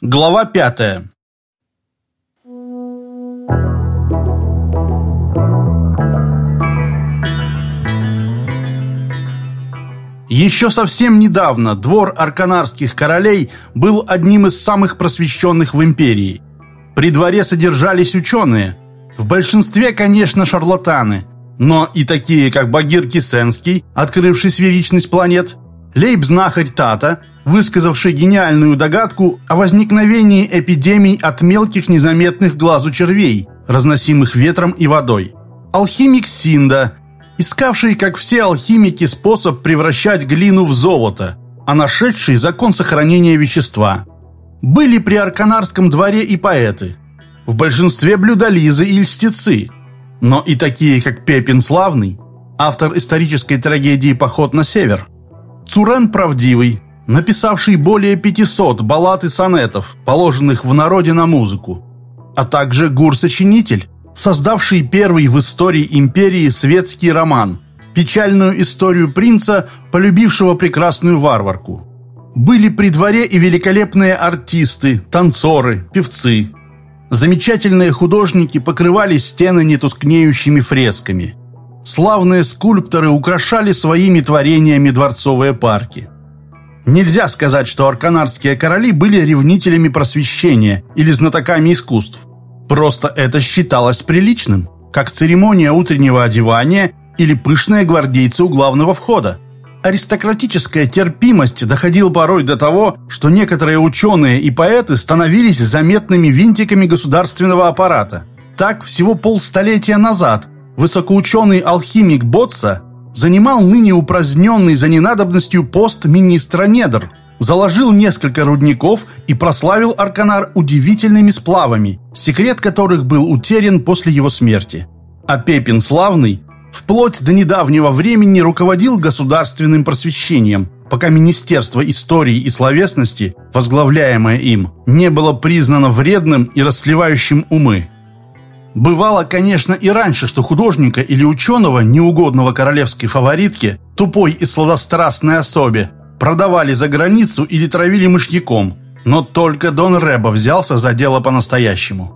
Глава пятая Еще совсем недавно двор арканарских королей был одним из самых просвещенных в империи. При дворе содержались ученые. В большинстве, конечно, шарлатаны. Но и такие, как Багир Кисенский, открывший сферичность планет, Лейб-знахарь Тата, высказавший гениальную догадку о возникновении эпидемий от мелких незаметных глазу червей, разносимых ветром и водой. Алхимик Синда, искавший, как все алхимики, способ превращать глину в золото, а нашедший закон сохранения вещества. Были при Арканарском дворе и поэты. В большинстве блюдолизы и льстецы. Но и такие, как Пепин Славный, автор исторической трагедии «Поход на север», Цурен Правдивый, написавший более 500 баллад и сонетов, положенных в народе на музыку, а также Гур-сочинитель, создавший первый в истории империи светский роман, печальную историю принца, полюбившего прекрасную варварку. Были при дворе и великолепные артисты, танцоры, певцы. Замечательные художники покрывали стены нетускнеющими фресками. Славные скульпторы украшали своими творениями дворцовые парки. Нельзя сказать, что арканарские короли были ревнителями просвещения или знатоками искусств. Просто это считалось приличным, как церемония утреннего одевания или пышные гвардейцы у главного входа. Аристократическая терпимость доходила порой до того, что некоторые ученые и поэты становились заметными винтиками государственного аппарата. Так, всего полстолетия назад высокоученый алхимик Ботса занимал ныне упраздненный за ненадобностью пост министра недр – заложил несколько рудников и прославил Арканар удивительными сплавами, секрет которых был утерян после его смерти. А Пепин Славный вплоть до недавнего времени руководил государственным просвещением, пока Министерство истории и словесности, возглавляемое им, не было признано вредным и расслевающим умы. Бывало, конечно, и раньше, что художника или ученого, неугодного королевской фаворитке, тупой и сладострастной особе, продавали за границу или травили мышьяком, но только Дон Рэбо взялся за дело по-настоящему.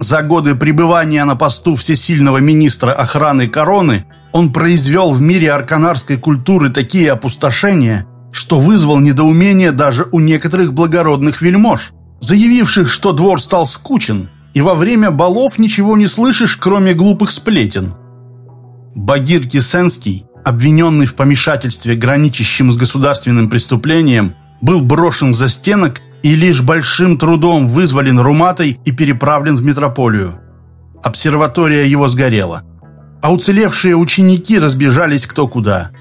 За годы пребывания на посту всесильного министра охраны короны он произвел в мире арканарской культуры такие опустошения, что вызвал недоумение даже у некоторых благородных вельмож, заявивших, что двор стал скучен, и во время балов ничего не слышишь, кроме глупых сплетен. Багир Кисенский обвиненный в помешательстве, граничащем с государственным преступлением, был брошен за стенок и лишь большим трудом вызволен Руматой и переправлен в метрополию. Обсерватория его сгорела, а уцелевшие ученики разбежались кто куда.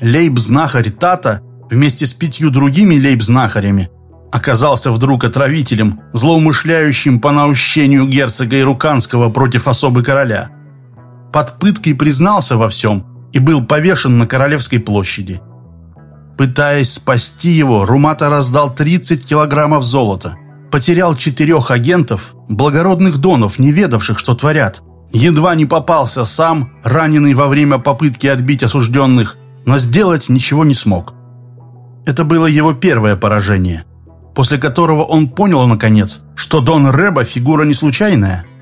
Лейб-знахарь Тата вместе с пятью другими лейб-знахарями оказался вдруг отравителем, злоумышляющим по наущению герцога Ируканского против особы короля. Под пыткой признался во всем – и был повешен на Королевской площади. Пытаясь спасти его, Румата раздал 30 килограммов золота. Потерял четырех агентов, благородных донов, не ведавших, что творят. Едва не попался сам, раненый во время попытки отбить осужденных, но сделать ничего не смог. Это было его первое поражение, после которого он понял, наконец, что Дон Рэба фигура не случайная –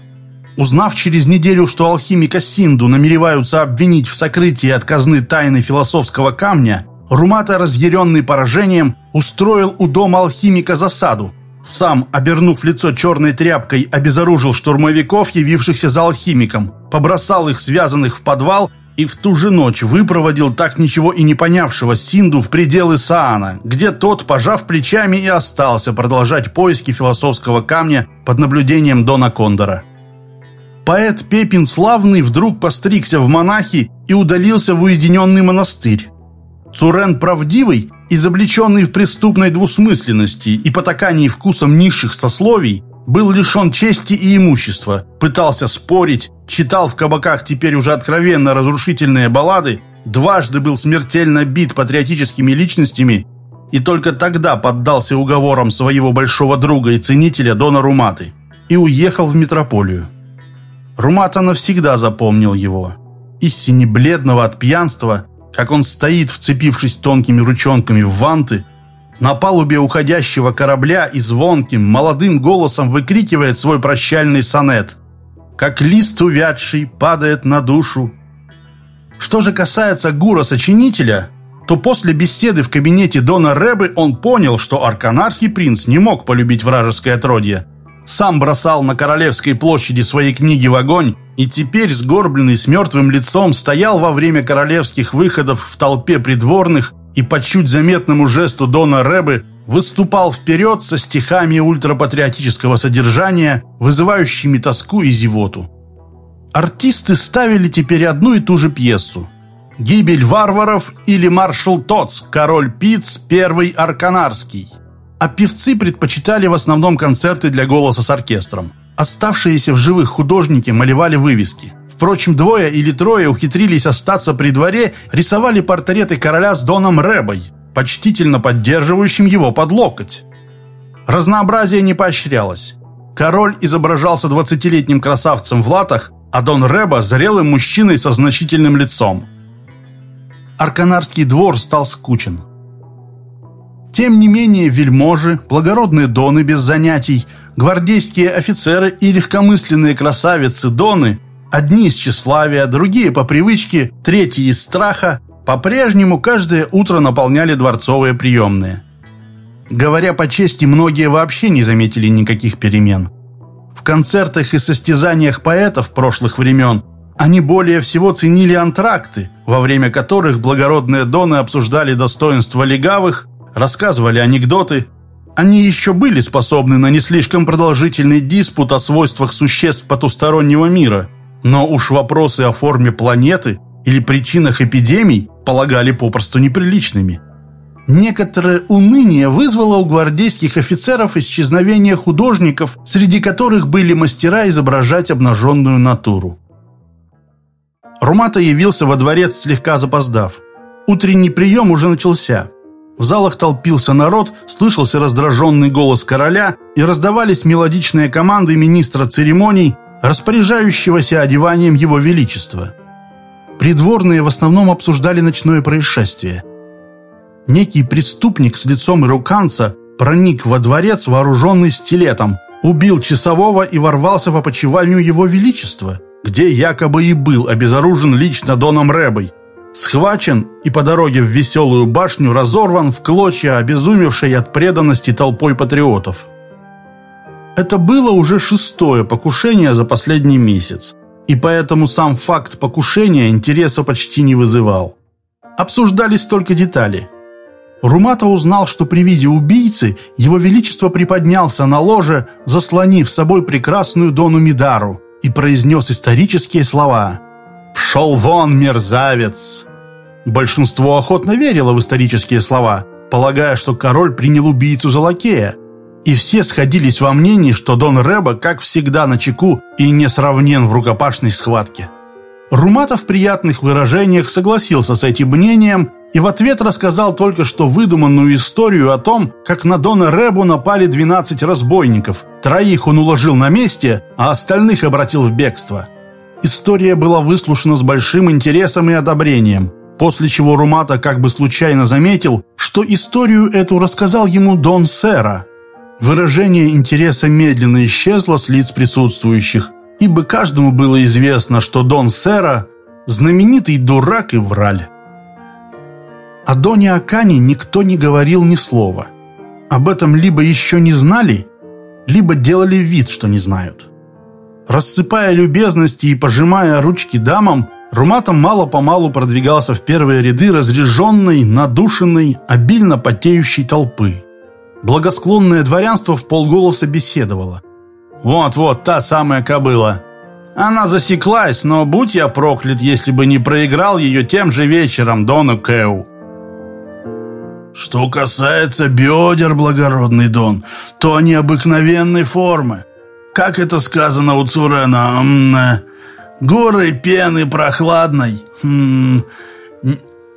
Узнав через неделю, что алхимика Синду намереваются обвинить в сокрытии от казны тайны философского камня, Румата, разъяренный поражением, устроил у дома алхимика засаду. Сам, обернув лицо черной тряпкой, обезоружил штурмовиков, явившихся за алхимиком, побросал их связанных в подвал и в ту же ночь выпроводил так ничего и не понявшего Синду в пределы Саана, где тот, пожав плечами, и остался продолжать поиски философского камня под наблюдением Дона Кондора. Поэт Пепин Славный вдруг постригся в монахи и удалился в уединенный монастырь. Цурен Правдивый, изобличенный в преступной двусмысленности и потакании вкусом низших сословий, был лишен чести и имущества, пытался спорить, читал в кабаках теперь уже откровенно разрушительные баллады, дважды был смертельно бит патриотическими личностями и только тогда поддался уговорам своего большого друга и ценителя Дона Руматы и уехал в метрополию. Румата навсегда запомнил его. Истине бледного от пьянства, как он стоит, вцепившись тонкими ручонками в ванты, на палубе уходящего корабля и звонким, молодым голосом выкрикивает свой прощальный сонет. Как лист увядший падает на душу. Что же касается Гура-сочинителя, то после беседы в кабинете Дона Рэбы он понял, что арканарский принц не мог полюбить вражеское отродье. Сам бросал на Королевской площади свои книги в огонь и теперь, сгорбленный с мертвым лицом, стоял во время королевских выходов в толпе придворных и по чуть заметному жесту Дона Рэбы выступал вперед со стихами ультрапатриотического содержания, вызывающими тоску и зевоту. Артисты ставили теперь одну и ту же пьесу. «Гибель варваров» или «Маршал Тоц, король Пиц, первый арканарский». А певцы предпочитали в основном концерты для голоса с оркестром. Оставшиеся в живых художники малевали вывески. Впрочем, двое или трое ухитрились остаться при дворе, рисовали портреты короля с Доном Рэбой, почтительно поддерживающим его под локоть. Разнообразие не поощрялось. Король изображался двадцатилетним красавцем в латах, а Дон Рэба – зрелым мужчиной со значительным лицом. Арканарский двор стал скучен. Тем не менее, вельможи, благородные доны без занятий, гвардейские офицеры и легкомысленные красавицы доны, одни из тщеславия, другие по привычке, третьи из страха, по-прежнему каждое утро наполняли дворцовые приемные. Говоря по чести, многие вообще не заметили никаких перемен. В концертах и состязаниях поэтов прошлых времен они более всего ценили антракты, во время которых благородные доны обсуждали достоинства легавых, рассказывали анекдоты. Они еще были способны на не слишком продолжительный диспут о свойствах существ потустороннего мира, но уж вопросы о форме планеты или причинах эпидемий полагали попросту неприличными. Некоторое уныние вызвало у гвардейских офицеров исчезновение художников, среди которых были мастера изображать обнаженную натуру. Румата явился во дворец, слегка запоздав. Утренний прием уже начался. В залах толпился народ, слышался раздраженный голос короля и раздавались мелодичные команды министра церемоний, распоряжающегося одеванием его величества. Придворные в основном обсуждали ночное происшествие. Некий преступник с лицом ируканца проник во дворец, вооруженный стилетом, убил часового и ворвался в опочивальню его величества, где якобы и был обезоружен лично Доном Рэбой – Схвачен и по дороге в веселую башню разорван в клочья, обезумевшей от преданности толпой патриотов. Это было уже шестое покушение за последний месяц, и поэтому сам факт покушения интереса почти не вызывал. Обсуждались только детали. Румата узнал, что при виде убийцы его величество приподнялся на ложе, заслонив собой прекрасную Дону Мидару, и произнес исторические слова – «Пшел вон, мерзавец!» Большинство охотно верило в исторические слова, полагая, что король принял убийцу за лакея. И все сходились во мнении, что Дон Рэба, как всегда, на чеку и несравнен в рукопашной схватке. Руматов в приятных выражениях согласился с этим мнением и в ответ рассказал только что выдуманную историю о том, как на Дона Рэбу напали 12 разбойников. Троих он уложил на месте, а остальных обратил в бегство. История была выслушана с большим интересом и одобрением, после чего Румата как бы случайно заметил, что историю эту рассказал ему Дон Сера. Выражение интереса медленно исчезло с лиц присутствующих, ибо каждому было известно, что Дон Сера – знаменитый дурак и враль. О Доне Акане никто не говорил ни слова. Об этом либо еще не знали, либо делали вид, что не знают. Рассыпая любезности и пожимая ручки дамам, Руматом мало-помалу продвигался в первые ряды разряженной, надушенной, обильно потеющей толпы. Благосклонное дворянство в полголоса беседовало. «Вот-вот, та самая кобыла. Она засеклась, но будь я проклят, если бы не проиграл ее тем же вечером Дону Кэу». «Что касается бедер, благородный Дон, то они обыкновенной формы. Как это сказано у Цурена? Горы пены прохладной.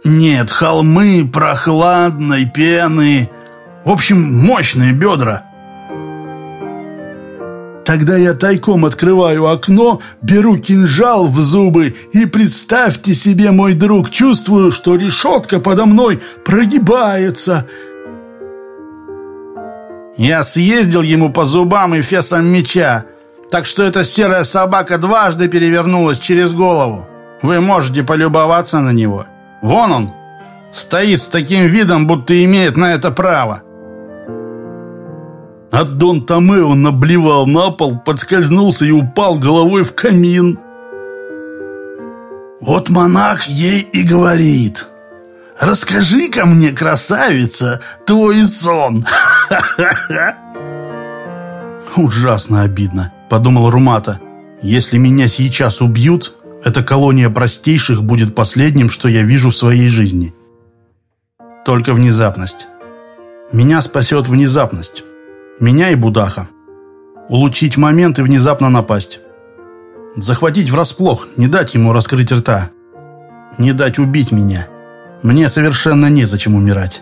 Нет, холмы прохладной пены. В общем, мощные бедра. Тогда я тайком открываю окно, беру кинжал в зубы и, представьте себе, мой друг, чувствую, что решетка подо мной прогибается. Я съездил ему по зубам и фесом меча, так что эта серая собака дважды перевернулась через голову. Вы можете полюбоваться на него. Вон он, стоит с таким видом, будто имеет на это право. А Дон Томео наблевал на пол, подскользнулся и упал головой в камин. Вот монах ей и говорит. «Расскажи-ка мне, красавица, твой сон!» «Ужасно обидно», — подумал Румата. «Если меня сейчас убьют, эта колония простейших будет последним, что я вижу в своей жизни. Только внезапность. Меня спасет внезапность. Меня и Будаха. Улучить момент и внезапно напасть. Захватить врасплох, не дать ему раскрыть рта. Не дать убить меня. Мне совершенно незачем умирать.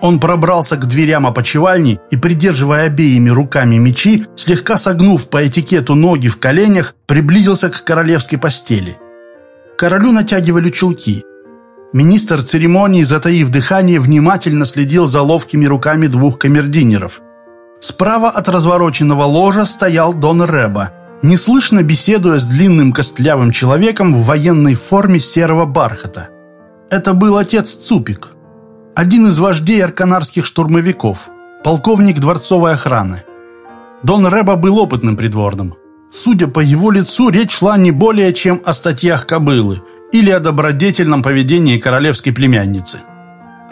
Он пробрался к дверям опочивальни и, придерживая обеими руками мечи, слегка согнув по этикету ноги в коленях, приблизился к королевской постели. Королю натягивали чулки. Министр церемонии, затаив дыхание, внимательно следил за ловкими руками двух камердинеров. Справа от развороченного ложа стоял Дон Реба, неслышно беседуя с длинным костлявым человеком в военной форме серого бархата. Это был отец Цупик, один из вождей арканарских штурмовиков, полковник дворцовой охраны. Дон Реба был опытным придворным. Судя по его лицу, речь шла не более чем о статьях кобылы или о добродетельном поведении королевской племянницы.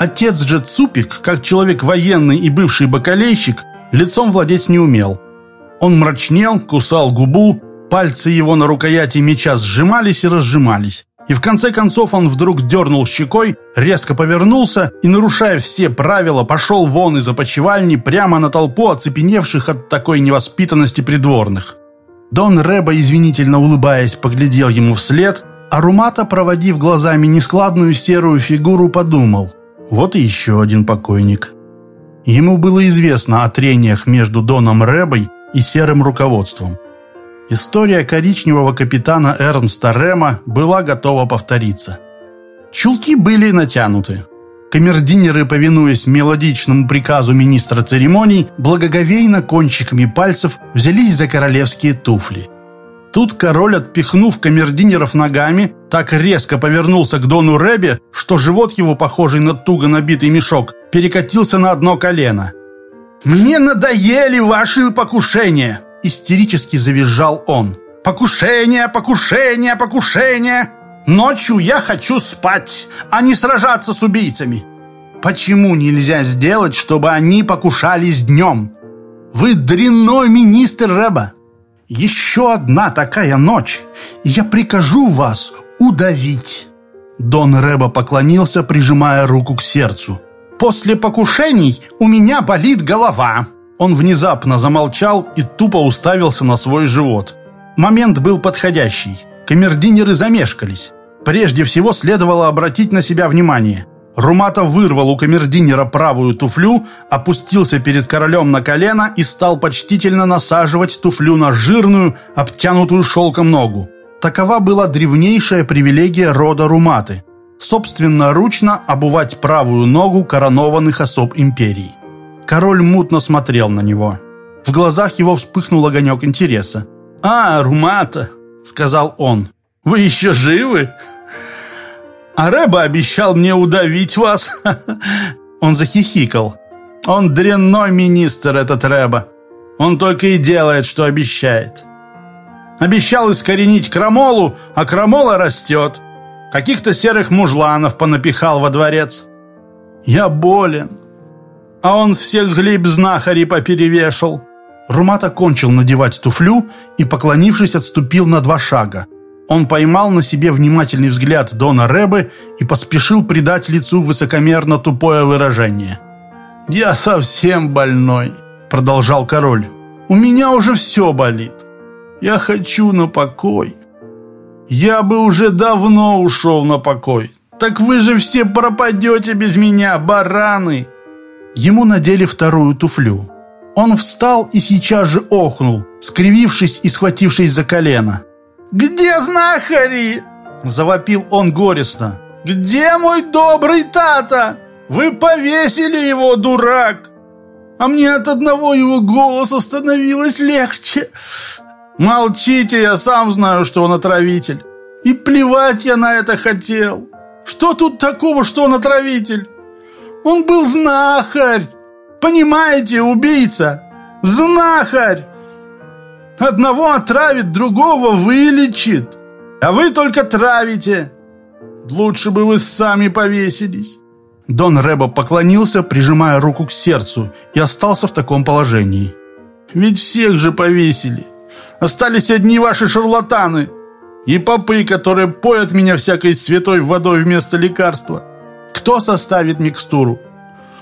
Отец же Цупик, как человек военный и бывший бакалейщик, лицом владеть не умел. Он мрачнел, кусал губу, пальцы его на рукояти меча сжимались и разжимались. И в конце концов он вдруг дернул щекой, резко повернулся и, нарушая все правила, пошел вон из опочивальни прямо на толпу оцепеневших от такой невоспитанности придворных. Дон Рэба, извинительно улыбаясь, поглядел ему вслед, а Румата, проводив глазами нескладную серую фигуру, подумал «Вот и еще один покойник». Ему было известно о трениях между Доном Рэбой и серым руководством – История коричневого капитана Эрнста Рема была готова повториться. Чулки были натянуты. Камердинеры, повинуясь мелодичному приказу министра церемоний, благоговейно кончиками пальцев взялись за королевские туфли. Тут король, отпихнув камердинеров ногами, так резко повернулся к Дону Ребе, что живот его, похожий на туго набитый мешок, перекатился на одно колено. «Мне надоели ваши покушения!» Истерически завизжал он. «Покушение, покушение, покушение! Ночью я хочу спать, а не сражаться с убийцами! Почему нельзя сделать, чтобы они покушались днем? Вы дрянной министр Рэба! Еще одна такая ночь, и я прикажу вас удавить!» Дон Рэба поклонился, прижимая руку к сердцу. «После покушений у меня болит голова!» Он внезапно замолчал и тупо уставился на свой живот. Момент был подходящий. Камердинеры замешкались. Прежде всего следовало обратить на себя внимание. Руматов вырвал у камердинера правую туфлю, опустился перед королем на колено и стал почтительно насаживать туфлю на жирную, обтянутую шелком ногу. Такова была древнейшая привилегия рода Руматы – собственноручно обувать правую ногу коронованных особ империи. Король мутно смотрел на него. В глазах его вспыхнул огонек интереса. «А, Румата!» — сказал он. «Вы еще живы?» «А Рэба обещал мне удавить вас!» Он захихикал. «Он дрянной министр, этот Рэба. Он только и делает, что обещает. Обещал искоренить крамолу, а крамола растет. Каких-то серых мужланов понапихал во дворец. Я болен, а он всех глеб знахари поперевешал. Румат окончил надевать туфлю и, поклонившись, отступил на два шага. Он поймал на себе внимательный взгляд Дона Рэбы и поспешил придать лицу высокомерно тупое выражение. «Я совсем больной», — продолжал король. «У меня уже все болит. Я хочу на покой. Я бы уже давно ушел на покой. Так вы же все пропадете без меня, бараны!» Ему надели вторую туфлю. Он встал и сейчас же охнул, скривившись и схватившись за колено. «Где знахари?» – завопил он горестно. «Где мой добрый тата? Вы повесили его, дурак!» а мне от одного его голоса становилось легче. Молчите, я сам знаю, что он отравитель. И плевать я на это хотел. Что тут такого, что он отравитель? Он был знахарь. Понимаете, убийца? Знахарь. Одного отравит, другого вылечит. А вы только травите. Лучше бы вы сами повесились. Дон Рэбо поклонился, прижимая руку к сердцу, и остался в таком положении. Ведь всех же повесили. Остались одни ваши шарлатаны и попы, которые поят меня всякой святой водой вместо лекарства. Кто составит микстуру?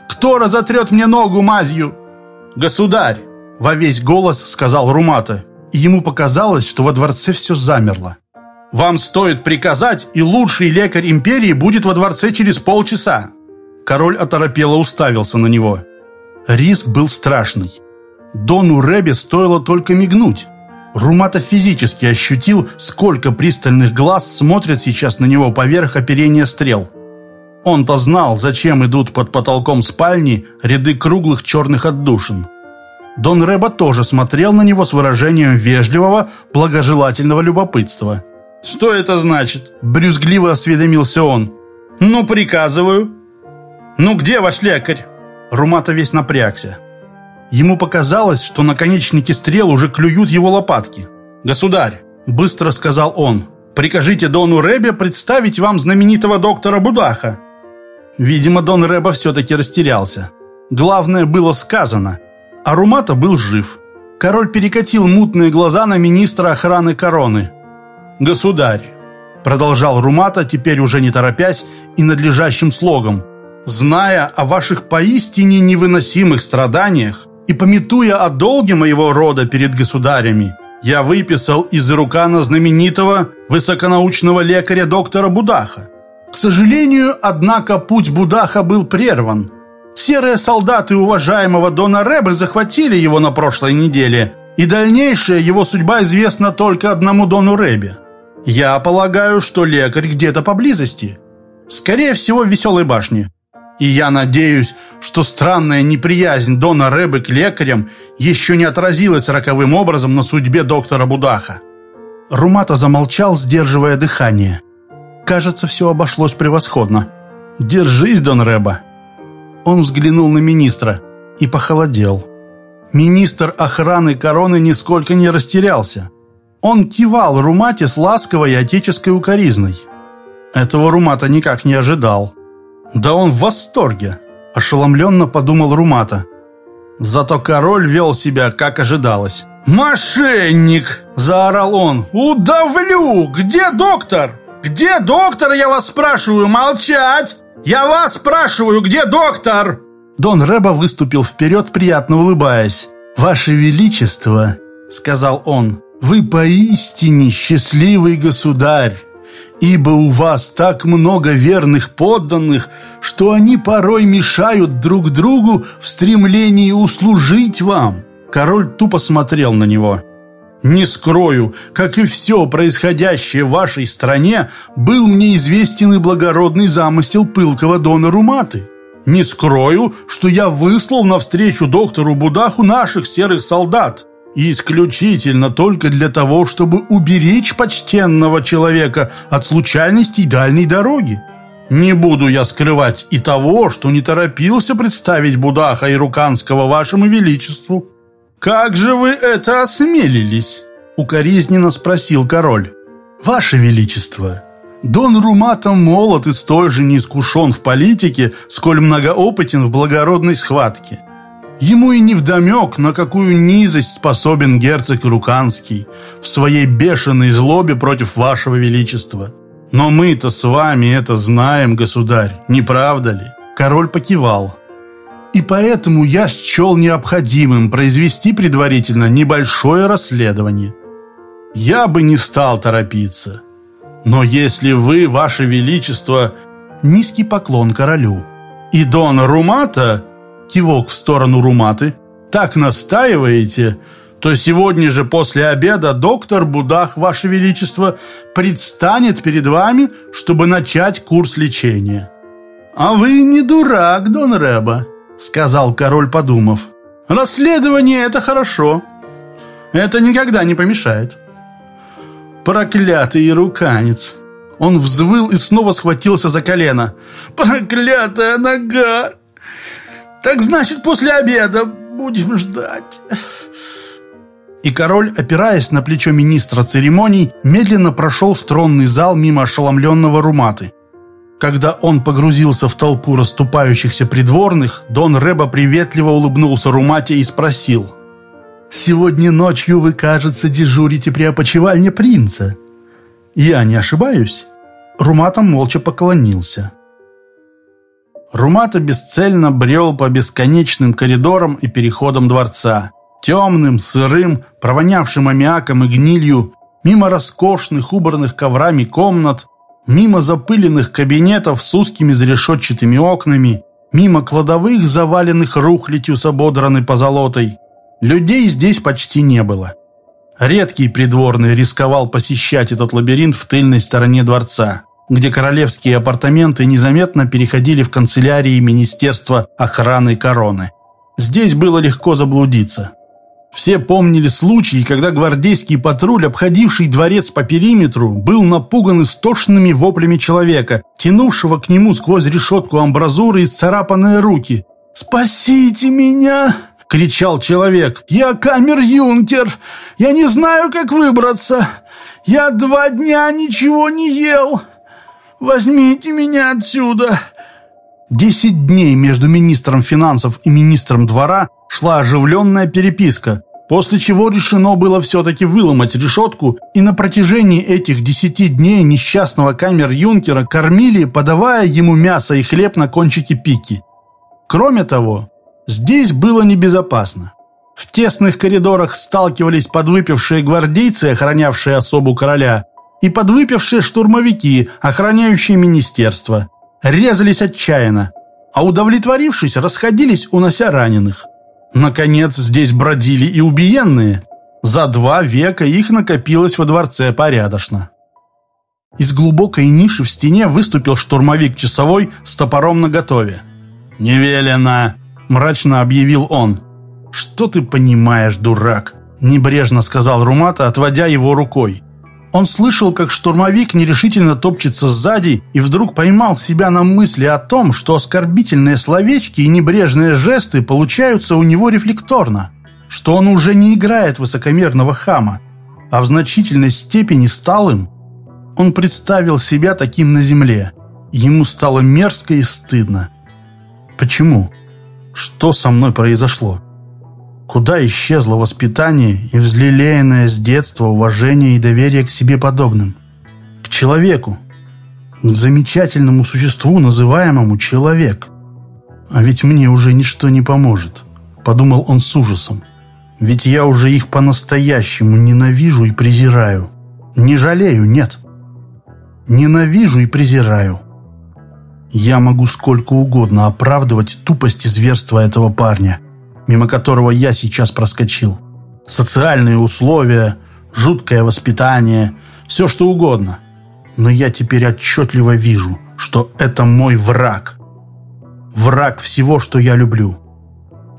Кто разотрет мне ногу мазью? Государь, во весь голос сказал Румата, и ему показалось, что во дворце все замерло. Вам стоит приказать, и лучший лекарь империи будет во дворце через полчаса. Король оторопело уставился на него. Риск был страшный. Дону Ребе стоило только мигнуть. Румата физически ощутил, сколько пристальных глаз смотрят сейчас на него поверх оперения стрел. Он-то знал, зачем идут под потолком спальни ряды круглых черных отдушин. Дон Реба тоже смотрел на него с выражением вежливого, благожелательного любопытства. «Что это значит?» – брюзгливо осведомился он. «Ну, приказываю». «Ну, где ваш лекарь?» Румата весь напрягся. Ему показалось, что наконечники стрел уже клюют его лопатки. «Государь», – быстро сказал он, – «прикажите Дону Ребе представить вам знаменитого доктора Будаха». Видимо, Дон Реба все-таки растерялся. Главное было сказано, а Румата был жив. Король перекатил мутные глаза на министра охраны короны. «Государь», – продолжал Румата, теперь уже не торопясь и надлежащим слогом, «зная о ваших поистине невыносимых страданиях, и, пометуя о долге моего рода перед государями, я выписал из Ирукана знаменитого высоконаучного лекаря доктора Будаха. К сожалению, однако, путь Будаха был прерван. Серые солдаты уважаемого Дона Рэбы захватили его на прошлой неделе, и дальнейшая его судьба известна только одному Дону Рэбе. Я полагаю, что лекарь где-то поблизости. Скорее всего, в Веселой башне. И я надеюсь, что странная неприязнь Дона Рэбы к лекарям еще не отразилась роковым образом на судьбе доктора Будаха. Румата замолчал, сдерживая дыхание. Кажется, все обошлось превосходно. «Держись, Дон Рэба!» Он взглянул на министра и похолодел. Министр охраны короны нисколько не растерялся. Он кивал Румате с ласковой отеческой укоризной. Этого Румата никак не ожидал. Да он в восторге, ошеломленно подумал Румата. Зато король вел себя, как ожидалось. «Мошенник!» – заорал он. «Удавлю! Где доктор? Где доктор, я вас спрашиваю? Молчать! Я вас спрашиваю, где доктор?» Дон Рэба выступил вперед, приятно улыбаясь. «Ваше Величество!» – сказал он. «Вы поистине счастливый государь!» Ибо у вас так много верных подданных, что они порой мешают друг другу в стремлении услужить вам». Король тупо смотрел на него. «Не скрою, как и все происходящее в вашей стране, был мне известен и благородный замысел пылкого дона Руматы. Не скрою, что я выслал навстречу доктору Будаху наших серых солдат, и исключительно только для того, чтобы уберечь почтенного человека от случайностей дальней дороги. Не буду я скрывать и того, что не торопился представить Будаха и Руканского вашему величеству. Как же вы это осмелились? Укоризненно спросил король. Ваше величество, Дон Румата молод и столь же неискушен в политике, сколь многоопытен в благородной схватке. Ему и не вдомек, на какую низость способен герцог Руканский в своей бешеной злобе против вашего величества. Но мы-то с вами это знаем, государь, не правда ли?» Король покивал. «И поэтому я счел необходимым произвести предварительно небольшое расследование. Я бы не стал торопиться. Но если вы, ваше величество...» Низкий поклон королю. «И Дон Румата кивок в сторону Руматы, так настаиваете, то сегодня же после обеда доктор Будах, Ваше Величество, предстанет перед вами, чтобы начать курс лечения». «А вы не дурак, Дон Рэба», — сказал король, подумав. Расследование – это хорошо. Это никогда не помешает. Проклятый руканец. Он взвыл и снова схватился за колено. Проклятая нога! Так значит, после обеда будем ждать. И король, опираясь на плечо министра церемоний, медленно прошел в тронный зал мимо ошеломленного Руматы. Когда он погрузился в толпу расступающихся придворных, Дон Реба приветливо улыбнулся Румате и спросил. «Сегодня ночью вы, кажется, дежурите при опочивальне принца. Я не ошибаюсь?» Румата молча поклонился. Румата бесцельно брел по бесконечным коридорам и переходам дворца. Темным, сырым, провонявшим аммиаком и гнилью, мимо роскошных, убранных коврами комнат, мимо запыленных кабинетов с узкими зарешетчатыми окнами, мимо кладовых, заваленных рухлядью с ободранной позолотой. Людей здесь почти не было. Редкий придворный рисковал посещать этот лабиринт в тыльной стороне дворца, где королевские апартаменты незаметно переходили в канцелярии Министерства охраны короны. Здесь было легко заблудиться. Все помнили случаи, когда гвардейский патруль, обходивший дворец по периметру, был напуган истошными воплями человека, тянувшего к нему сквозь решетку амбразуры исцарапанные руки. «Спасите меня!» — кричал человек. «Я камер-юнкер! Я не знаю, как выбраться! Я два дня ничего не ел! Возьмите меня отсюда!» Десять дней между министром финансов и министром двора шла оживленная переписка, после чего решено было все-таки выломать решетку, и на протяжении этих десяти дней несчастного камер-юнкера кормили, подавая ему мясо и хлеб на кончике пики. Кроме того, здесь было небезопасно. В тесных коридорах сталкивались подвыпившие гвардейцы, охранявшие особу короля, и подвыпившие штурмовики, охраняющие министерство. Резались отчаянно, а удовлетворившись, расходились, унося раненых. Наконец, здесь бродили и убиенные. За два века их накопилось во дворце порядочно. Из глубокой ниши в стене выступил штурмовик-часовой с топором наготове. «Не велено!» – мрачно объявил он. «Что ты понимаешь, дурак?» – небрежно сказал Румата, отводя его рукой. Он слышал, как штурмовик нерешительно топчется сзади и вдруг поймал себя на мысли о том, что оскорбительные словечки и небрежные жесты получаются у него рефлекторно, что он уже не играет высокомерного хама, а в значительной степени стал им. Он представил себя таким на земле. Ему стало мерзко и стыдно. Почему? Что со мной произошло? Куда исчезло воспитание и взлелеянное с детства уважение и доверие к себе подобным? К человеку. К замечательному существу, называемому человек. А ведь мне уже ничто не поможет, подумал он с ужасом. Ведь я уже их по-настоящему ненавижу и презираю. Не жалею, нет. Ненавижу и презираю. Я могу сколько угодно оправдывать тупость и зверство этого парня – мимо которого я сейчас проскочил. Социальные условия, жуткое воспитание, все что угодно. Но я теперь отчетливо вижу, что это мой враг. Враг всего, что я люблю.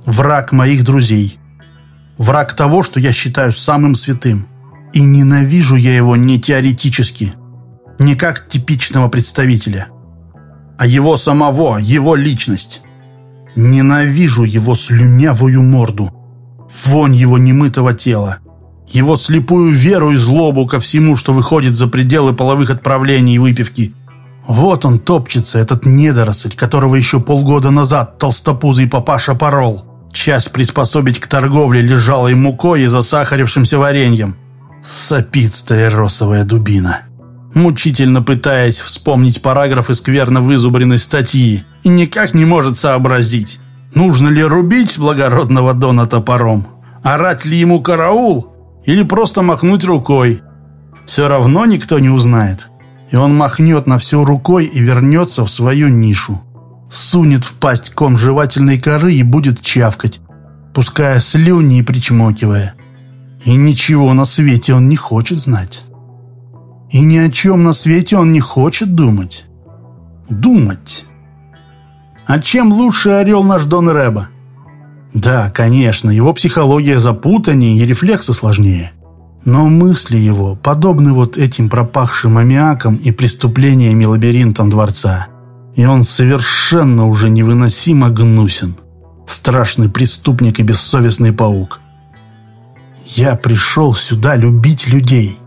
Враг моих друзей. Враг того, что я считаю самым святым. И ненавижу я его не теоретически, не как типичного представителя, а его самого, его личность. Ненавижу его слюнявую морду, вонь его немытого тела, его слепую веру и злобу ко всему, что выходит за пределы половых отправлений и выпивки. Вот он топчется, этот недоросль, которого еще полгода назад толстопузый папаша порол. Часть приспособить к торговле лежалой мукой и засахарившимся вареньем. Сопит росовая дубина мучительно пытаясь вспомнить параграфы скверно вызубренной статьи, и никак не может сообразить, нужно ли рубить благородного Дона топором, орать ли ему караул или просто махнуть рукой. Все равно никто не узнает, и он махнет на все рукой и вернется в свою нишу. Сунет в пасть ком жевательной коры и будет чавкать, пуская слюни и причмокивая. И ничего на свете он не хочет знать. И ни о чем на свете он не хочет думать. Думать. А чем лучше орел наш Дон Рэба? Да, конечно, его психология запутаннее и рефлексы сложнее. Но мысли его подобны вот этим пропахшим аммиаком и преступлениями лабиринтом дворца. И он совершенно уже невыносимо гнусен. Страшный преступник и бессовестный паук. Я пришел сюда любить людей.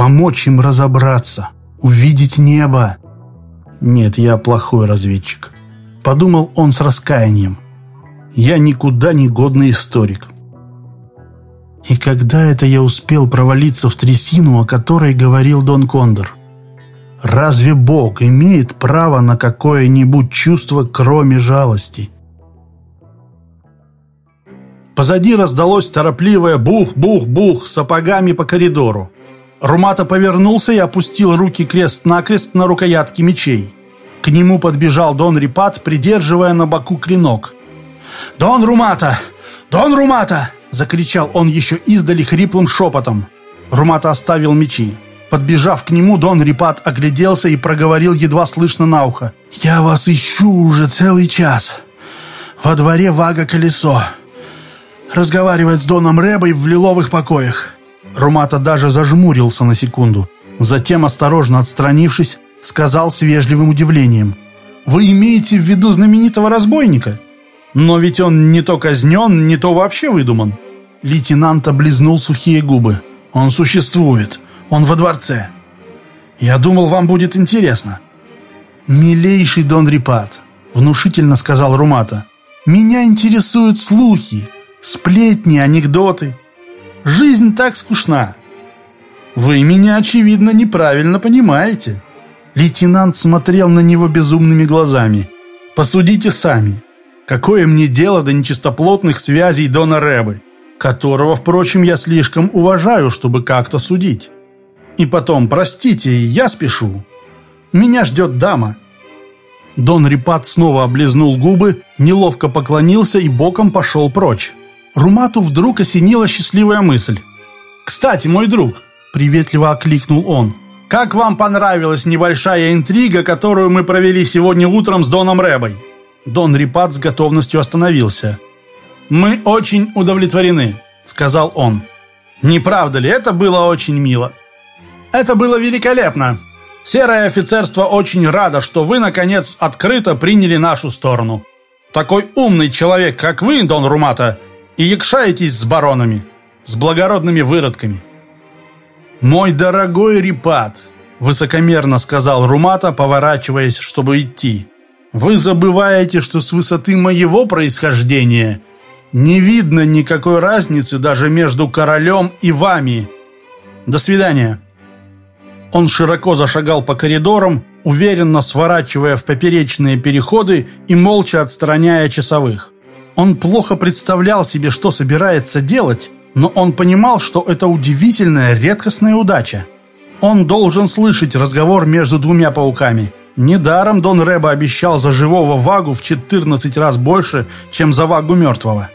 Помочь им разобраться, увидеть небо. Нет, я плохой разведчик. Подумал он с раскаянием. Я никуда не годный историк. И когда это я успел провалиться в трясину, о которой говорил Дон Кондор? Разве Бог имеет право на какое-нибудь чувство, кроме жалости? Позади раздалось торопливое бух-бух-бух сапогами по коридору. Румата повернулся и опустил руки крест-накрест на рукоятки мечей. К нему подбежал Дон Рипат, придерживая на боку клинок. «Дон Румата! Дон Румата!» Закричал он еще издали хриплым шепотом. Румата оставил мечи. Подбежав к нему, Дон Рипат огляделся и проговорил едва слышно на ухо. «Я вас ищу уже целый час. Во дворе Вага колесо. Разговаривает с Доном Рэбой в лиловых покоях». Румата даже зажмурился на секунду. Затем, осторожно отстранившись, сказал с вежливым удивлением. «Вы имеете в виду знаменитого разбойника?» Но ведь он не то казнен, не то вообще выдуман. Лейтенант облизнул сухие губы. Он существует. Он во дворце. Я думал, вам будет интересно. Милейший Дон Рипат, внушительно сказал Румата. Меня интересуют слухи, сплетни, анекдоты. Жизнь так скучна. Вы меня, очевидно, неправильно понимаете. Лейтенант смотрел на него безумными глазами. Посудите сами. Какое мне дело до нечистоплотных связей Дона Рэбы, которого, впрочем, я слишком уважаю, чтобы как-то судить. И потом, простите, я спешу. Меня ждет дама». Дон Рипат снова облизнул губы, неловко поклонился и боком пошел прочь. Румату вдруг осенила счастливая мысль. «Кстати, мой друг», — приветливо окликнул он, — «как вам понравилась небольшая интрига, которую мы провели сегодня утром с Доном Рэбой?» Дон Рипат с готовностью остановился. «Мы очень удовлетворены», — сказал он. «Не правда ли, это было очень мило?» «Это было великолепно. Серое офицерство очень радо, что вы, наконец, открыто приняли нашу сторону. Такой умный человек, как вы, Дон Румата, и якшаетесь с баронами, с благородными выродками». «Мой дорогой Рипат», — высокомерно сказал Румата, поворачиваясь, чтобы идти. Вы забываете, что с высоты моего происхождения не видно никакой разницы даже между королем и вами. До свидания. Он широко зашагал по коридорам, уверенно сворачивая в поперечные переходы и молча отстраняя часовых. Он плохо представлял себе, что собирается делать, но он понимал, что это удивительная, редкостная удача. Он должен слышать разговор между двумя пауками – Недаром Дон Рэба обещал за живого Вагу в 14 раз больше, чем за Вагу мертвого.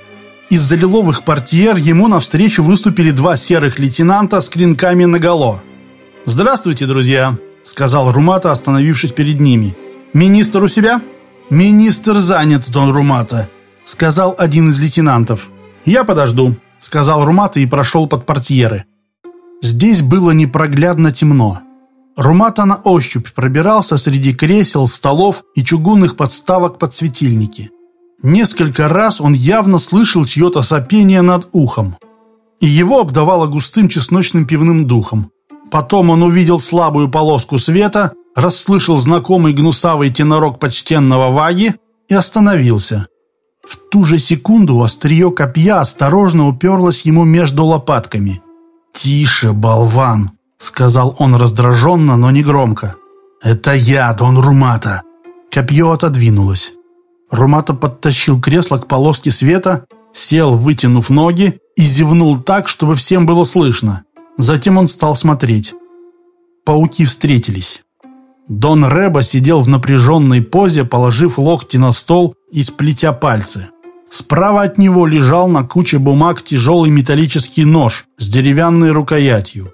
Из-за лиловых портьер ему навстречу выступили два серых лейтенанта с клинками наголо. «Здравствуйте, друзья», — сказал Румата, остановившись перед ними. «Министр у себя?» «Министр занят, Дон Румата», — сказал один из лейтенантов. «Я подожду», — сказал Румата и прошел под портьеры. Здесь было непроглядно темно. Румата на ощупь пробирался среди кресел, столов и чугунных подставок под светильники. Несколько раз он явно слышал чье-то сопение над ухом. И его обдавало густым чесночным пивным духом. Потом он увидел слабую полоску света, расслышал знакомый гнусавый тенорок почтенного Ваги и остановился. В ту же секунду острие копья осторожно уперлось ему между лопатками. «Тише, болван!» — сказал он раздраженно, но не громко. «Это я, Дон Румата!» Копье отодвинулось. Румата подтащил кресло к полоске света, сел, вытянув ноги, и зевнул так, чтобы всем было слышно. Затем он стал смотреть. Пауки встретились. Дон Реба сидел в напряженной позе, положив локти на стол и сплетя пальцы. Справа от него лежал на куче бумаг тяжелый металлический нож с деревянной рукоятью.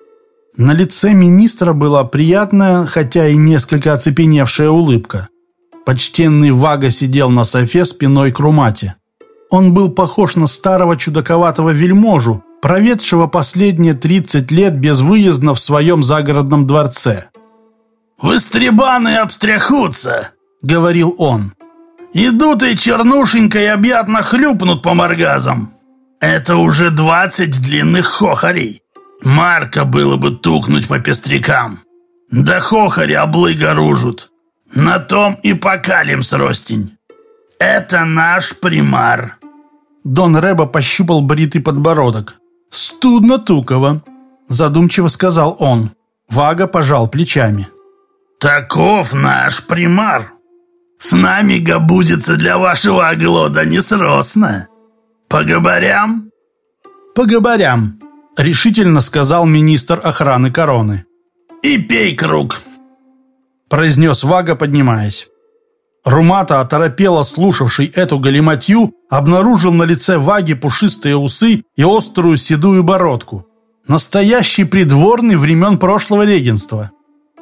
На лице министра была приятная, хотя и несколько оцепеневшая улыбка. Почтенный Вага сидел на софе спиной к Румате. Он был похож на старого чудаковатого вельможу, проведшего последние 30 лет безвыездно в своем загородном дворце. «Выстребаны обстряхутся», — говорил он. «Идут и чернушенькой объятно хлюпнут по моргазам. Это уже двадцать длинных хохарей. Марка было бы тукнуть по пестрякам. Да хохари облыга ружут. На том и покалим с ростень. Это наш примар». Дон Рэба пощупал бритый подбородок. «Студно туково», — задумчиво сказал он. Вага пожал плечами. «Таков наш примар. С нами габудится для вашего оглода несросно. Поговорям?» «Поговорям», — решительно сказал министр охраны короны. «И пей круг», — произнес Вага, поднимаясь. Румата, оторопело слушавший эту галиматью, обнаружил на лице Ваги пушистые усы и острую седую бородку. Настоящий придворный времен прошлого регенства.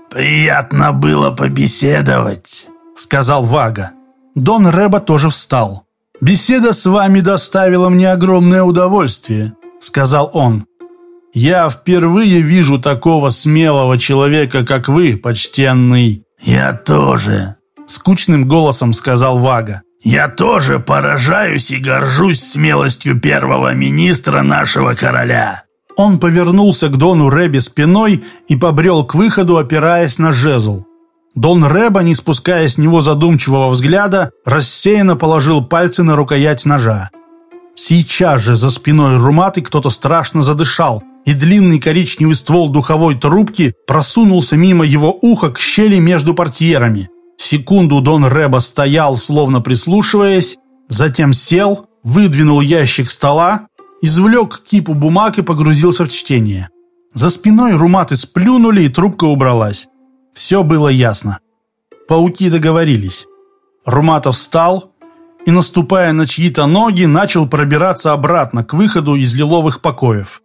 «Приятно было побеседовать», — сказал Вага. Дон Рэба тоже встал. «Беседа с вами доставила мне огромное удовольствие», — сказал он. «Я впервые вижу такого смелого человека, как вы, почтенный». «Я тоже», скучным голосом сказал Вага. «Я тоже поражаюсь и горжусь смелостью первого министра нашего короля». Он повернулся к Дону Рэбе спиной и побрел к выходу, опираясь на жезл. Дон Рэба, не спуская с него задумчивого взгляда, рассеянно положил пальцы на рукоять ножа. Сейчас же за спиной Руматы кто-то страшно задышал, и длинный коричневый ствол духовой трубки просунулся мимо его уха к щели между портьерами. Секунду Дон Рэба стоял, словно прислушиваясь, затем сел, выдвинул ящик стола, извлек кипу бумаг и погрузился в чтение. За спиной руматы сплюнули, и трубка убралась. Все было ясно. Пауки договорились. Руматов встал и, наступая на чьи-то ноги, начал пробираться обратно к выходу из лиловых покоев.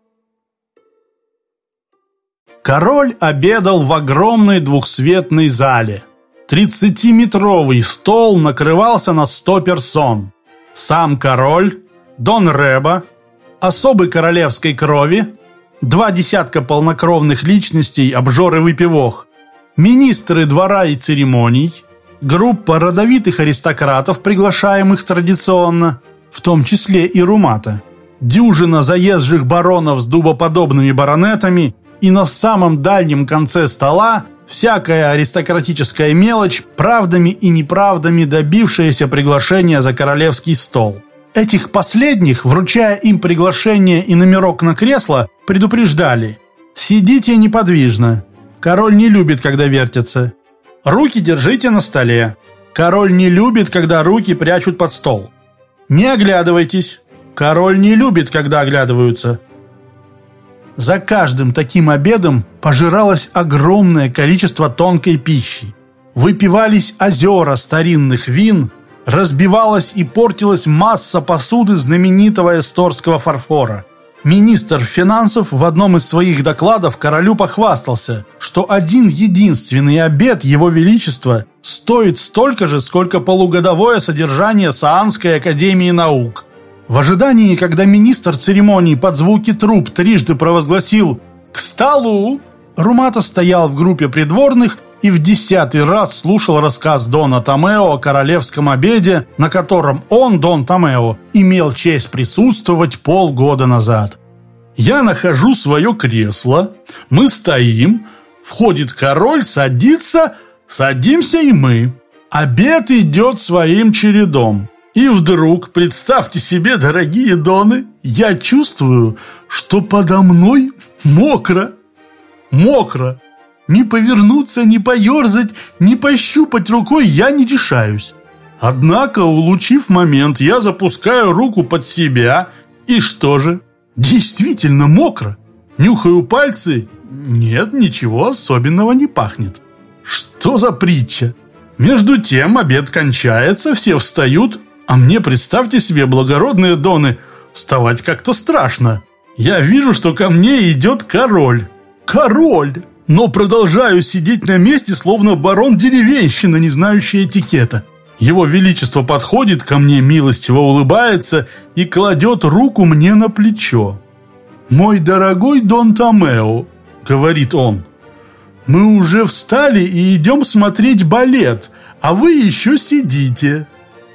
Король обедал в огромной двухсветной зале – Тридцатиметровый стол накрывался на сто персон. Сам король, Дон Реба, особы королевской крови, два десятка полнокровных личностей, обжоры выпивох, министры двора и церемоний, группа родовитых аристократов, приглашаемых традиционно, в том числе и Румата, дюжина заезжих баронов с дубоподобными баронетами и на самом дальнем конце стола Всякая аристократическая мелочь, правдами и неправдами добившаяся приглашения за королевский стол. Этих последних, вручая им приглашение и номерок на кресло, предупреждали. «Сидите неподвижно. Король не любит, когда вертятся. Руки держите на столе. Король не любит, когда руки прячут под стол. Не оглядывайтесь. Король не любит, когда оглядываются. За каждым таким обедом пожиралось огромное количество тонкой пищи. Выпивались озера старинных вин, разбивалась и портилась масса посуды знаменитого эсторского фарфора. Министр финансов в одном из своих докладов королю похвастался, что один единственный обед Его Величества стоит столько же, сколько полугодовое содержание Саанской академии наук – в ожидании, когда министр церемонии под звуки труб трижды провозгласил «К столу!», Румата стоял в группе придворных и в десятый раз слушал рассказ Дона Томео о королевском обеде, на котором он, Дон Томео, имел честь присутствовать полгода назад. «Я нахожу свое кресло, мы стоим, входит король, садится, садимся и мы. Обед идет своим чередом». И вдруг, представьте себе, дорогие доны, я чувствую, что подо мной мокро. Мокро. Не повернуться, не поерзать, не пощупать рукой я не решаюсь. Однако, улучив момент, я запускаю руку под себя, и что же? Действительно мокро. Нюхаю пальцы. Нет, ничего особенного не пахнет. Что за притча? Между тем обед кончается, все встают, а мне, представьте себе, благородные доны, вставать как-то страшно. Я вижу, что ко мне идет король. Король! Но продолжаю сидеть на месте, словно барон деревенщина, не знающий этикета. Его Величество подходит ко мне, милостиво улыбается и кладет руку мне на плечо. «Мой дорогой Дон Томео», — говорит он, — «мы уже встали и идем смотреть балет, а вы еще сидите.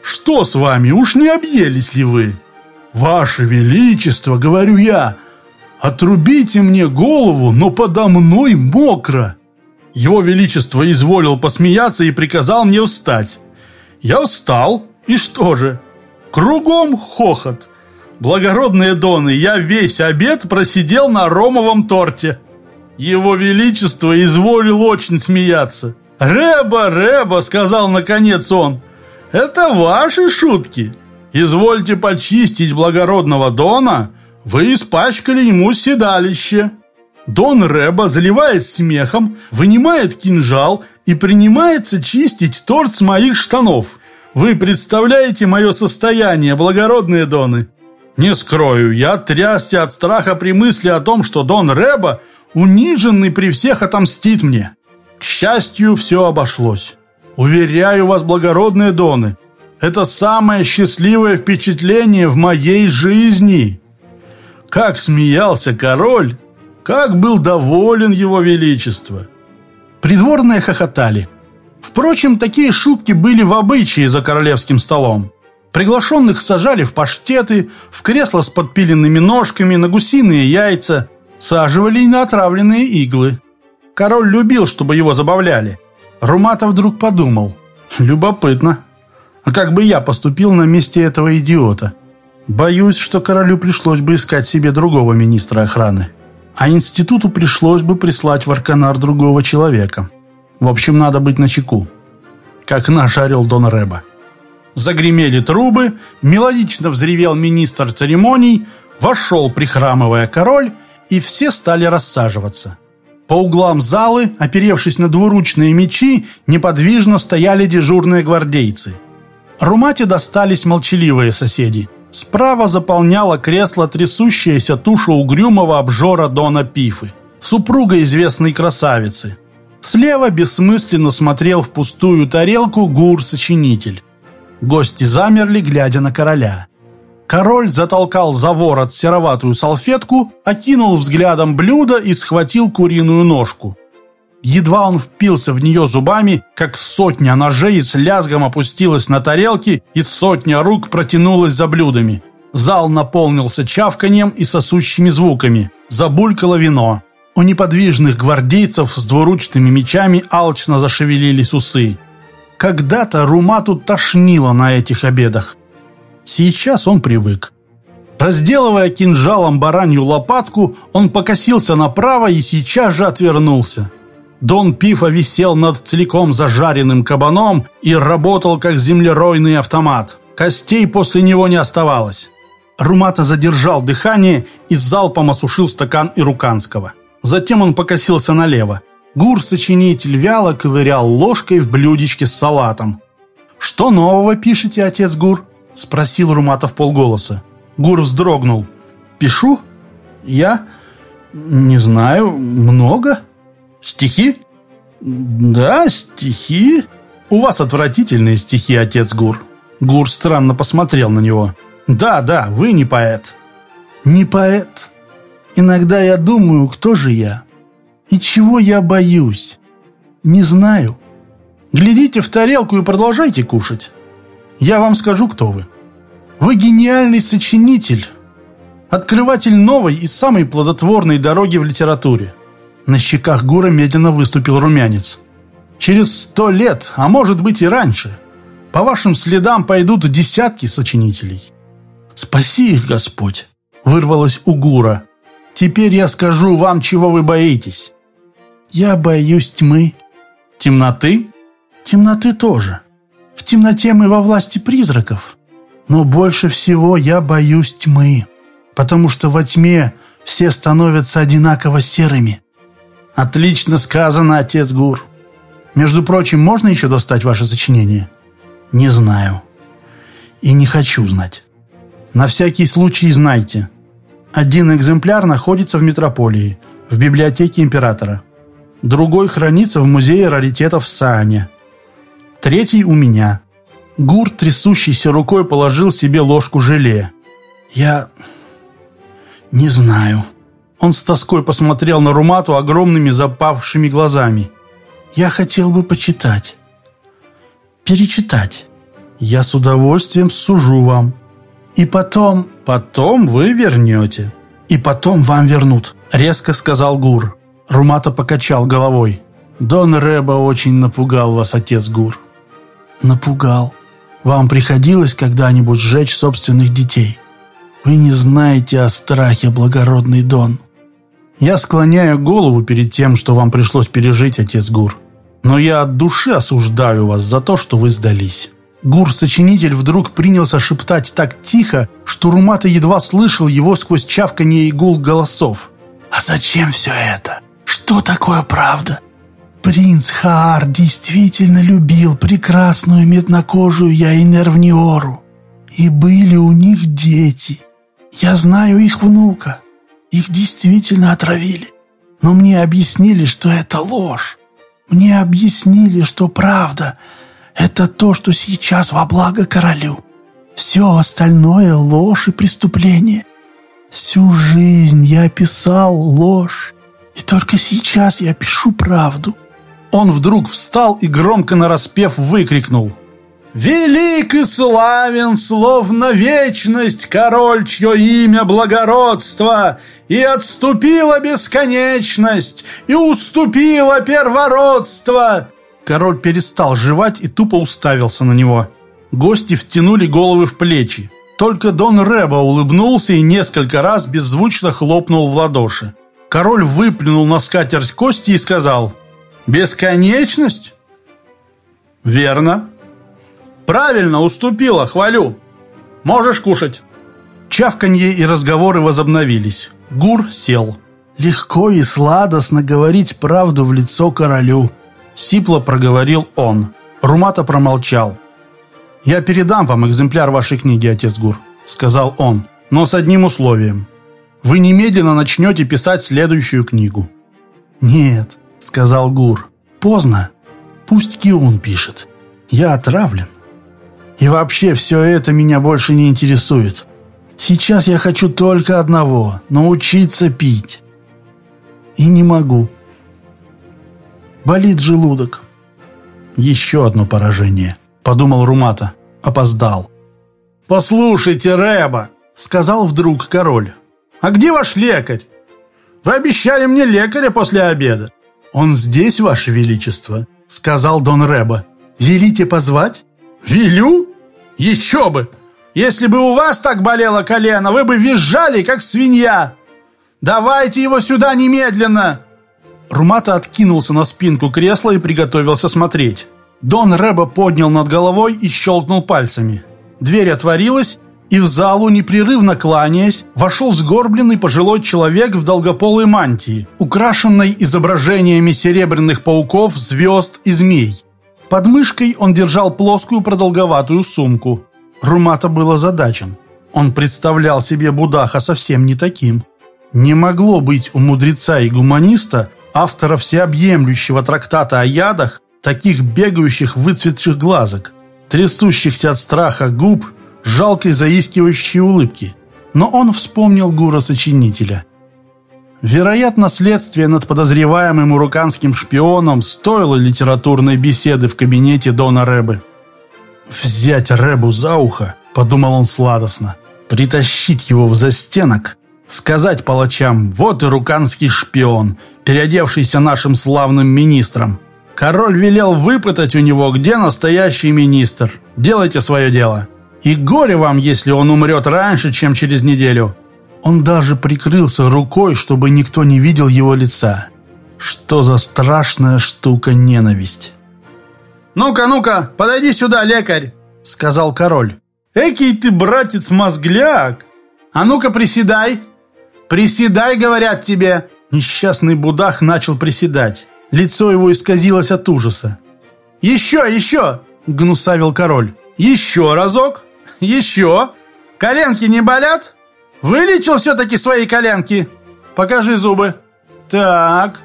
Что с вами, уж не объелись ли вы?» «Ваше Величество», — говорю я, — «отрубите мне голову, но подо мной мокро». Его Величество изволил посмеяться и приказал мне встать. Я встал, и что же? Кругом хохот. Благородные доны, я весь обед просидел на ромовом торте. Его Величество изволил очень смеяться. «Реба, Реба!» — сказал наконец он. «Это ваши шутки. Извольте почистить благородного Дона, вы испачкали ему седалище». Дон Реба, заливаясь смехом, вынимает кинжал и принимается чистить торт с моих штанов. Вы представляете мое состояние, благородные Доны? Не скрою, я трясся от страха при мысли о том, что Дон Реба, униженный при всех, отомстит мне. К счастью, все обошлось. Уверяю вас, благородные Доны, это самое счастливое впечатление в моей жизни. Как смеялся король, как был доволен его величество. Придворные хохотали. Впрочем, такие шутки были в обычае за королевским столом. Приглашенных сажали в паштеты, в кресла с подпиленными ножками, на гусиные яйца, саживали на отравленные иглы. Король любил, чтобы его забавляли. Румата вдруг подумал. Любопытно. А как бы я поступил на месте этого идиота? Боюсь, что королю пришлось бы искать себе другого министра охраны а институту пришлось бы прислать в Арканар другого человека. В общем, надо быть начеку. Как наш орел Дон Рэба. Загремели трубы, мелодично взревел министр церемоний, вошел, прихрамывая король, и все стали рассаживаться. По углам залы, оперевшись на двуручные мечи, неподвижно стояли дежурные гвардейцы. Румате достались молчаливые соседи – Справа заполняла кресло трясущаяся туша угрюмого обжора Дона Пифы, супруга известной красавицы. Слева бессмысленно смотрел в пустую тарелку гур-сочинитель. Гости замерли, глядя на короля. Король затолкал за ворот сероватую салфетку, окинул взглядом блюдо и схватил куриную ножку. Едва он впился в нее зубами, как сотня ножей с лязгом опустилась на тарелки, и сотня рук протянулась за блюдами. Зал наполнился чавканием и сосущими звуками. Забулькало вино. У неподвижных гвардейцев с двуручными мечами алчно зашевелились усы. Когда-то Румату тошнило на этих обедах. Сейчас он привык. Разделывая кинжалом баранью лопатку, он покосился направо и сейчас же отвернулся. Дон Пифа висел над целиком зажаренным кабаном и работал как землеройный автомат. Костей после него не оставалось. Румата задержал дыхание и залпом осушил стакан ируканского. Затем он покосился налево. Гур-сочинитель вяло ковырял ложкой в блюдечке с салатом. «Что нового пишете, отец Гур?» – спросил Румата в полголоса. Гур вздрогнул. «Пишу? Я? Не знаю. Много?» Стихи? Да, стихи. У вас отвратительные стихи, отец Гур. Гур странно посмотрел на него. Да, да, вы не поэт. Не поэт. Иногда я думаю, кто же я? И чего я боюсь? Не знаю. Глядите в тарелку и продолжайте кушать. Я вам скажу, кто вы. Вы гениальный сочинитель, открыватель новой и самой плодотворной дороги в литературе. На щеках Гура медленно выступил румянец. «Через сто лет, а может быть и раньше, по вашим следам пойдут десятки сочинителей». «Спаси их, Господь!» — вырвалось у Гура. «Теперь я скажу вам, чего вы боитесь». «Я боюсь тьмы». «Темноты?» «Темноты тоже. В темноте мы во власти призраков. Но больше всего я боюсь тьмы, потому что во тьме все становятся одинаково серыми». Отлично сказано, отец Гур. Между прочим, можно еще достать ваше сочинение? Не знаю. И не хочу знать. На всякий случай знайте. Один экземпляр находится в метрополии, в библиотеке императора. Другой хранится в музее раритетов в Саане. Третий у меня. Гур, трясущейся рукой, положил себе ложку желе. «Я не знаю». Он с тоской посмотрел на Румату огромными запавшими глазами. «Я хотел бы почитать. Перечитать. Я с удовольствием сужу вам. И потом... Потом вы вернете. И потом вам вернут», — резко сказал Гур. Румата покачал головой. «Дон Рэба очень напугал вас, отец Гур». «Напугал. Вам приходилось когда-нибудь сжечь собственных детей? Вы не знаете о страхе, благородный Дон». «Я склоняю голову перед тем, что вам пришлось пережить, отец Гур. Но я от души осуждаю вас за то, что вы сдались». Гур-сочинитель вдруг принялся шептать так тихо, что Румата едва слышал его сквозь чавканье и гул голосов. «А зачем все это? Что такое правда? Принц Хаар действительно любил прекрасную меднокожую Яинервниору. И были у них дети. Я знаю их внука. Их действительно отравили. Но мне объяснили, что это ложь. Мне объяснили, что правда — это то, что сейчас во благо королю. Все остальное — ложь и преступление. Всю жизнь я писал ложь, и только сейчас я пишу правду». Он вдруг встал и громко нараспев выкрикнул. «Велик и славен, словно вечность, король, чье имя благородство, и отступила бесконечность, и уступила первородство!» Король перестал жевать и тупо уставился на него. Гости втянули головы в плечи. Только Дон Рэба улыбнулся и несколько раз беззвучно хлопнул в ладоши. Король выплюнул на скатерть кости и сказал «Бесконечность?» «Верно». «Правильно, уступила, хвалю. Можешь кушать». Чавканье и разговоры возобновились. Гур сел. «Легко и сладостно говорить правду в лицо королю», — сипло проговорил он. Румата промолчал. «Я передам вам экземпляр вашей книги, отец Гур», — сказал он, — «но с одним условием. Вы немедленно начнете писать следующую книгу». «Нет», — сказал Гур, — «поздно. Пусть Киун пишет. Я отравлен. И вообще все это меня больше не интересует. Сейчас я хочу только одного — научиться пить. И не могу. Болит желудок». «Еще одно поражение», — подумал Румата. Опоздал. «Послушайте, Рэба», — сказал вдруг король. «А где ваш лекарь? Вы обещали мне лекаря после обеда». «Он здесь, ваше величество», — сказал Дон Рэба. «Велите позвать?» «Велю? Еще бы! Если бы у вас так болело колено, вы бы визжали, как свинья! Давайте его сюда немедленно!» Румата откинулся на спинку кресла и приготовился смотреть. Дон Рэба поднял над головой и щелкнул пальцами. Дверь отворилась, и в залу, непрерывно кланяясь, вошел сгорбленный пожилой человек в долгополой мантии, украшенной изображениями серебряных пауков, звезд и змей. Под мышкой он держал плоскую продолговатую сумку. Румата был озадачен. Он представлял себе Будаха совсем не таким. Не могло быть у мудреца и гуманиста, автора всеобъемлющего трактата о ядах, таких бегающих выцветших глазок, трясущихся от страха губ, жалкой заискивающей улыбки. Но он вспомнил гура-сочинителя. Вероятно, следствие над подозреваемым уруканским шпионом стоило литературной беседы в кабинете Дона Рэбы. «Взять Рэбу за ухо», — подумал он сладостно, «притащить его в застенок, сказать палачам, вот и руканский шпион, переодевшийся нашим славным министром, Король велел выпытать у него, где настоящий министр. Делайте свое дело. И горе вам, если он умрет раньше, чем через неделю. Он даже прикрылся рукой, чтобы никто не видел его лица. Что за страшная штука ненависть. «Ну-ка, ну-ка, подойди сюда, лекарь!» — сказал король. «Экий ты, братец, мозгляк! А ну-ка, приседай! Приседай, говорят тебе!» Несчастный будах начал приседать. Лицо его исказилось от ужаса. «Еще, еще!» — гнусавил король. «Еще разок! Еще! Коленки не болят? Вылечил все-таки свои коленки? Покажи зубы!» «Так,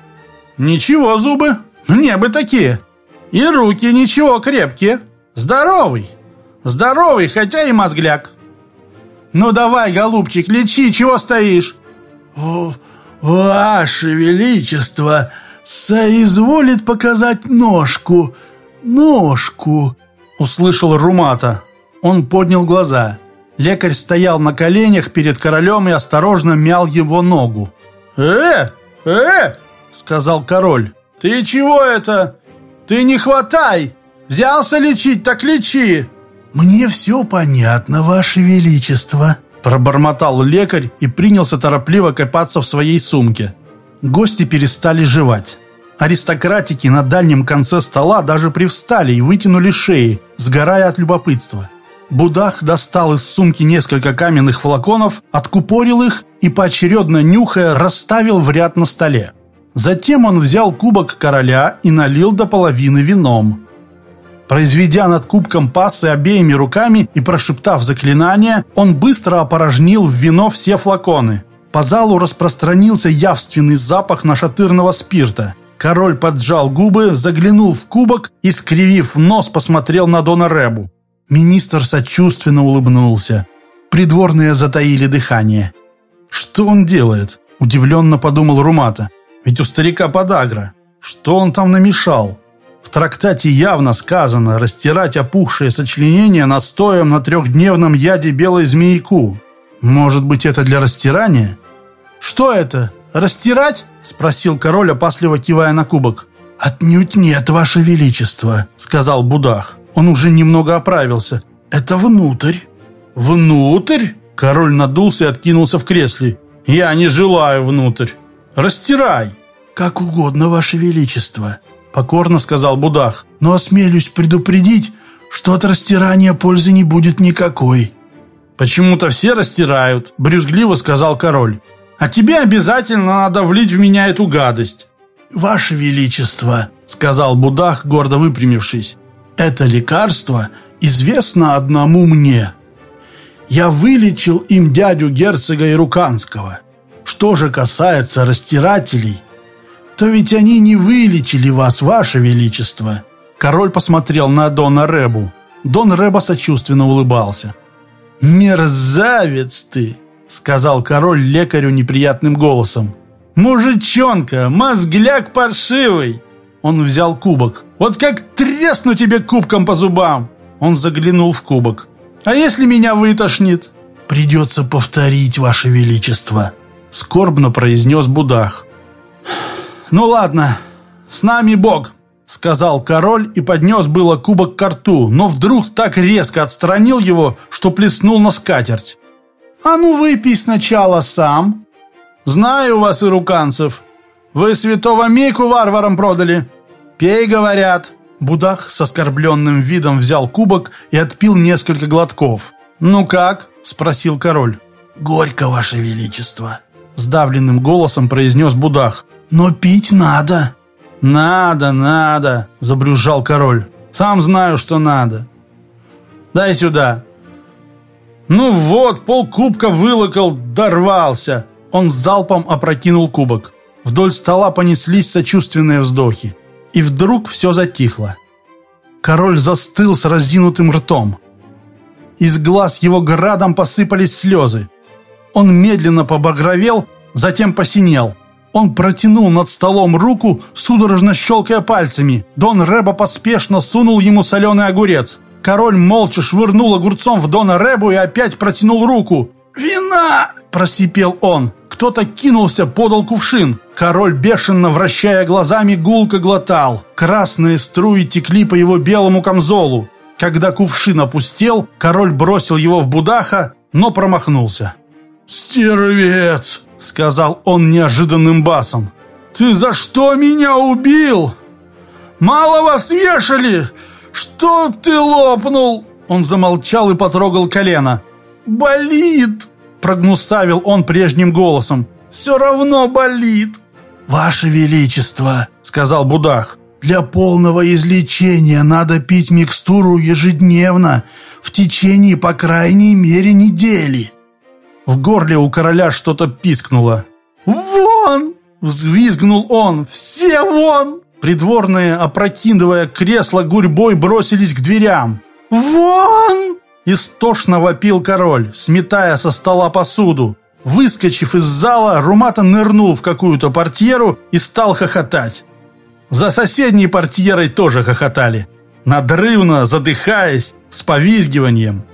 ничего зубы, мне бы такие. И руки ничего крепкие, здоровый. Здоровый, хотя и мозгляк. Ну давай, голубчик, лечи, чего стоишь? «Ваше Величество соизволит показать ножку, ножку!» Услышал Румата. Он поднял глаза. Лекарь стоял на коленях перед королем и осторожно мял его ногу. «Э, э!» — сказал король. «Ты чего это? Ты не хватай! Взялся лечить, так лечи!» «Мне все понятно, Ваше Величество!» Пробормотал лекарь и принялся торопливо копаться в своей сумке. Гости перестали жевать. Аристократики на дальнем конце стола даже привстали и вытянули шеи, сгорая от любопытства. Будах достал из сумки несколько каменных флаконов, откупорил их и, поочередно нюхая, расставил в ряд на столе. Затем он взял кубок короля и налил до половины вином. Произведя над кубком пассы обеими руками и прошептав заклинание, он быстро опорожнил в вино все флаконы. По залу распространился явственный запах нашатырного спирта. Король поджал губы, заглянул в кубок и, скривив нос, посмотрел на Дона Ребу. Министр сочувственно улыбнулся. Придворные затаили дыхание. «Что он делает?» – удивленно подумал Румата. «Ведь у старика подагра. Что он там намешал?» В трактате явно сказано растирать опухшее сочленение настоем на трехдневном яде белой змеяку. Может быть, это для растирания? «Что это? Растирать?» – спросил король, опасливо кивая на кубок. «Отнюдь нет, ваше величество», – сказал Будах. Он уже немного оправился. «Это внутрь». «Внутрь?» Король надулся и откинулся в кресле. «Я не желаю внутрь. Растирай!» «Как угодно, Ваше Величество», — покорно сказал Будах. «Но осмелюсь предупредить, что от растирания пользы не будет никакой». «Почему-то все растирают», — брюзгливо сказал король. «А тебе обязательно надо влить в меня эту гадость». «Ваше Величество», — сказал Будах, гордо выпрямившись, «это лекарство известно одному мне. Я вылечил им дядю герцога Ируканского. Что же касается растирателей, то ведь они не вылечили вас, ваше величество». Король посмотрел на Дона Ребу. Дон Реба сочувственно улыбался. «Мерзавец ты!» — сказал король лекарю неприятным голосом. «Мужичонка, мозгляк паршивый!» Он взял кубок. «Вот как тресну тебе кубком по зубам!» Он заглянул в кубок. «А если меня вытошнит?» «Придется повторить, ваше величество», — скорбно произнес Будах. «Ну ладно, с нами Бог», — сказал король и поднес было кубок к рту, но вдруг так резко отстранил его, что плеснул на скатерть. «А ну выпей сначала сам. Знаю вас, ируканцев. Вы святого Мику варварам продали. Пей, говорят». Будах с оскорбленным видом взял кубок и отпил несколько глотков. «Ну как?» – спросил король. «Горько, ваше величество», – сдавленным голосом произнес Будах. «Но пить надо». «Надо, надо», – забрюзжал король. «Сам знаю, что надо. Дай сюда». «Ну вот, полкубка вылокал, дорвался». Он с залпом опрокинул кубок. Вдоль стола понеслись сочувственные вздохи. И вдруг все затихло. Король застыл с разинутым ртом. Из глаз его градом посыпались слезы. Он медленно побагровел, затем посинел. Он протянул над столом руку, судорожно щелкая пальцами. Дон Рэба поспешно сунул ему соленый огурец. Король молча швырнул огурцом в Дона Рэбу и опять протянул руку. «Вина!» – просипел он. Кто-то кинулся, подал кувшин. Король, бешено вращая глазами, гулко глотал. Красные струи текли по его белому камзолу. Когда кувшин опустел, король бросил его в Будаха, но промахнулся. «Стервец!» — сказал он неожиданным басом. «Ты за что меня убил? Мало вас вешали? Что ты лопнул?» Он замолчал и потрогал колено. «Болит!» Прогнусавил он прежним голосом. «Все равно болит!» «Ваше Величество!» — сказал Будах. «Для полного излечения надо пить микстуру ежедневно, в течение, по крайней мере, недели». В горле у короля что-то пискнуло. «Вон!» — взвизгнул он. «Все вон!» Придворные, опрокидывая кресло гурьбой, бросились к дверям. «Вон!» – истошно вопил король, сметая со стола посуду. Выскочив из зала, Румата нырнул в какую-то портьеру и стал хохотать. За соседней портьерой тоже хохотали. Надрывно, задыхаясь, с повизгиванием.